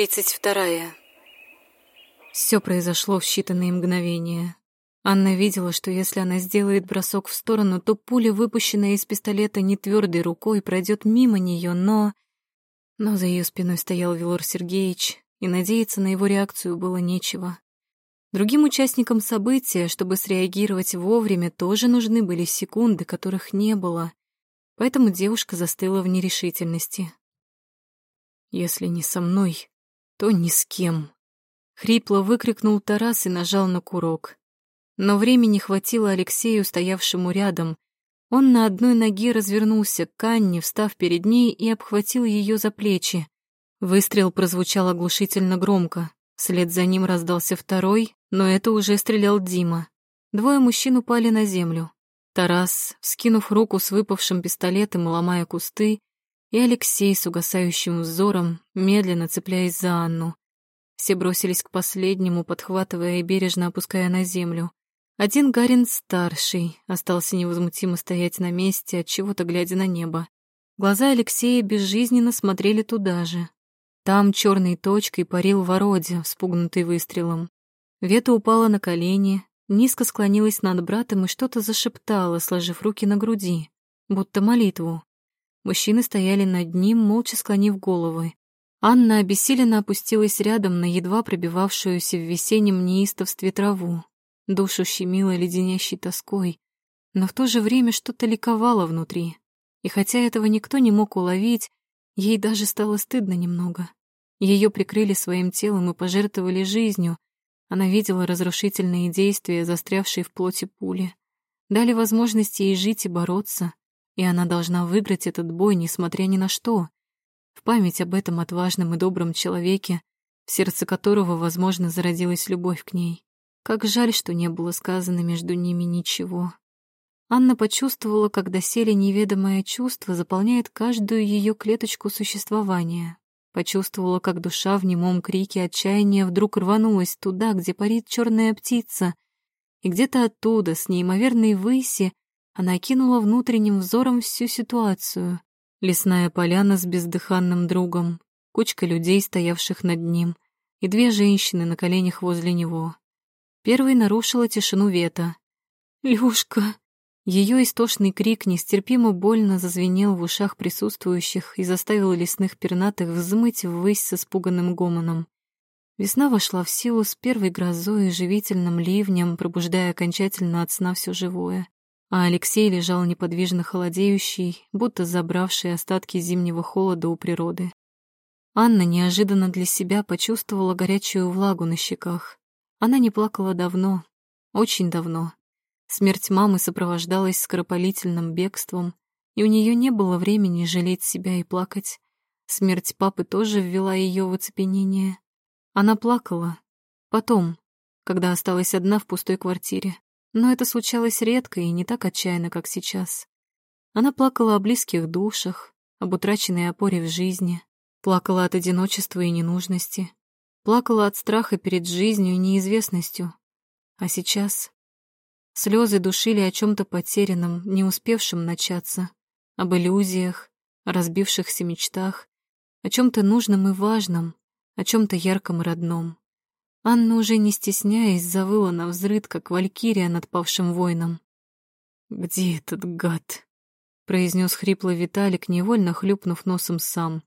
Тридцать вторая. Все произошло в считанные мгновения. Анна видела, что если она сделает бросок в сторону, то пуля, выпущенная из пистолета не твердой рукой, пройдет мимо нее, но... Но за ее спиной стоял Велор Сергеевич, и надеяться на его реакцию было нечего. Другим участникам события, чтобы среагировать вовремя, тоже нужны были секунды, которых не было. Поэтому девушка застыла в нерешительности. «Если не со мной, то ни с кем», — хрипло выкрикнул Тарас и нажал на курок. Но времени хватило Алексею, стоявшему рядом. Он на одной ноге развернулся к Анне, встав перед ней и обхватил ее за плечи. Выстрел прозвучал оглушительно громко. Вслед за ним раздался второй, но это уже стрелял Дима. Двое мужчин упали на землю. Тарас, скинув руку с выпавшим пистолетом и ломая кусты, и Алексей с угасающим взором, медленно цепляясь за Анну. Все бросились к последнему, подхватывая и бережно опуская на землю. Один Гарин старший остался невозмутимо стоять на месте, от чего-то глядя на небо. Глаза Алексея безжизненно смотрели туда же. Там черной точкой парил Вородя, вспугнутый выстрелом. Вета упала на колени, низко склонилась над братом и что-то зашептала, сложив руки на груди, будто молитву. Мужчины стояли над ним, молча склонив головы. Анна обессиленно опустилась рядом на едва пробивавшуюся в весеннем неистовстве траву. Душу щемило леденящей тоской, но в то же время что-то ликовало внутри. И хотя этого никто не мог уловить, ей даже стало стыдно немного. Ее прикрыли своим телом и пожертвовали жизнью, она видела разрушительные действия, застрявшие в плоти пули. Дали возможность ей жить и бороться, и она должна выиграть этот бой, несмотря ни на что. В память об этом отважном и добром человеке, в сердце которого, возможно, зародилась любовь к ней. Как жаль, что не было сказано между ними ничего. Анна почувствовала, как доселе неведомое чувство заполняет каждую ее клеточку существования. Почувствовала, как душа в немом крике отчаяния вдруг рванулась туда, где парит черная птица, и где-то оттуда, с неимоверной выси, она окинула внутренним взором всю ситуацию. Лесная поляна с бездыханным другом, кучка людей, стоявших над ним, и две женщины на коленях возле него. Первой нарушила тишину Вета. «Люшка!» Ее истошный крик нестерпимо больно зазвенел в ушах присутствующих и заставил лесных пернатых взмыть ввысь с испуганным гомоном. Весна вошла в силу с первой грозой и живительным ливнем, пробуждая окончательно от сна все живое. А Алексей лежал неподвижно холодеющий, будто забравший остатки зимнего холода у природы. Анна неожиданно для себя почувствовала горячую влагу на щеках. Она не плакала давно, очень давно. Смерть мамы сопровождалась скоропалительным бегством, и у нее не было времени жалеть себя и плакать. Смерть папы тоже ввела ее в оцепенение. Она плакала. Потом, когда осталась одна в пустой квартире. Но это случалось редко и не так отчаянно, как сейчас. Она плакала о близких душах, об утраченной опоре в жизни, плакала от одиночества и ненужности, плакала от страха перед жизнью и неизвестностью. А сейчас Слезы душили о чем-то потерянном, не успевшем начаться, об иллюзиях, о разбившихся мечтах, о чем-то нужном и важном, о чем-то ярком и родном. Анна, уже не стесняясь, завыла на взрыд, как валькирия над павшим воином. «Где этот гад?» — произнес хрипло Виталик, невольно хлюпнув носом сам.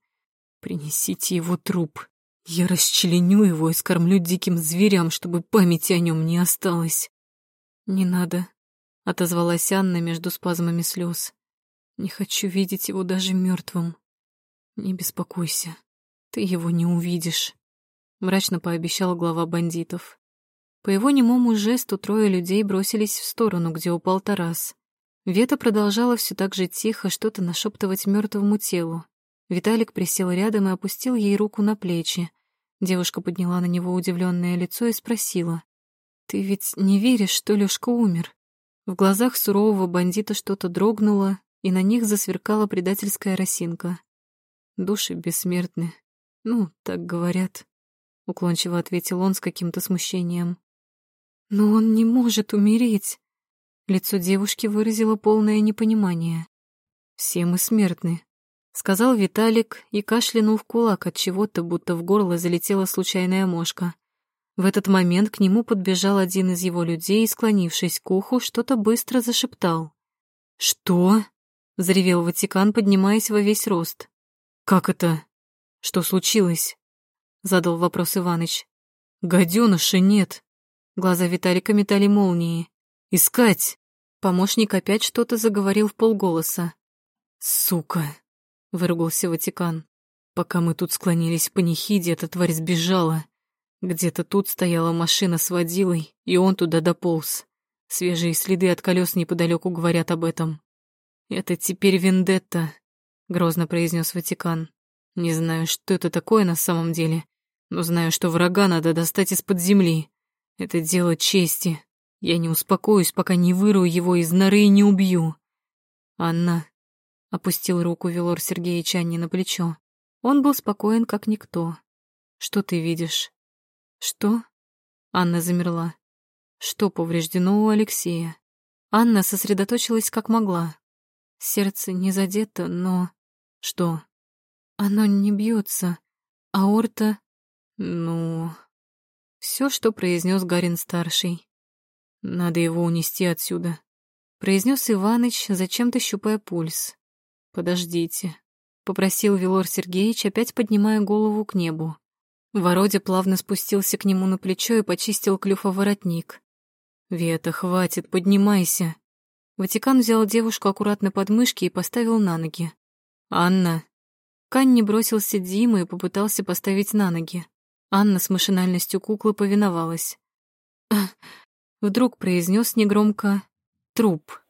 «Принесите его труп. Я расчленю его и скормлю диким зверям, чтобы памяти о нем не осталось». «Не надо», — отозвалась Анна между спазмами слез. «Не хочу видеть его даже мертвым. Не беспокойся, ты его не увидишь», — мрачно пообещал глава бандитов. По его немому жесту трое людей бросились в сторону, где упал Тарас. Вета продолжала все так же тихо что-то нашептывать мертвому телу. Виталик присел рядом и опустил ей руку на плечи. Девушка подняла на него удивленное лицо и спросила. «Ты ведь не веришь, что Лёшка умер?» В глазах сурового бандита что-то дрогнуло, и на них засверкала предательская росинка. «Души бессмертны. Ну, так говорят», — уклончиво ответил он с каким-то смущением. «Но он не может умереть!» Лицо девушки выразило полное непонимание. «Все мы смертны. сказал Виталик и кашлянул в кулак от чего-то, будто в горло залетела случайная мошка. В этот момент к нему подбежал один из его людей и, склонившись к уху, что-то быстро зашептал. «Что?» — заревел Ватикан, поднимаясь во весь рост. «Как это? Что случилось?» — задал вопрос Иваныч. «Гадёныша нет». Глаза Виталика метали молнии. «Искать!» Помощник опять что-то заговорил в полголоса. «Сука!» — выругался Ватикан. «Пока мы тут склонились в панихиде, эта тварь сбежала. Где-то тут стояла машина с водилой, и он туда дополз. Свежие следы от колес неподалеку говорят об этом. «Это теперь вендетта», — грозно произнес Ватикан. «Не знаю, что это такое на самом деле, но знаю, что врага надо достать из-под земли. Это дело чести. Я не успокоюсь, пока не вырую его из норы и не убью». «Анна», — опустил руку Велор Сергеевич Анне на плечо. Он был спокоен, как никто. «Что ты видишь?» «Что?» Анна замерла. «Что повреждено у Алексея?» Анна сосредоточилась как могла. Сердце не задето, но... Что? Оно не бьется. Аорта... Ну... Все, что произнес Гарин-старший. Надо его унести отсюда. Произнес Иваныч, зачем-то щупая пульс. Подождите. Попросил Велор Сергеевич, опять поднимая голову к небу. Вородя плавно спустился к нему на плечо и почистил клюфа воротник. «Вета, хватит, поднимайся!» Ватикан взял девушку аккуратно под мышки и поставил на ноги. «Анна!» К Анне бросился Дима и попытался поставить на ноги. Анна с машинальностью куклы повиновалась. Вдруг произнес негромко «труп».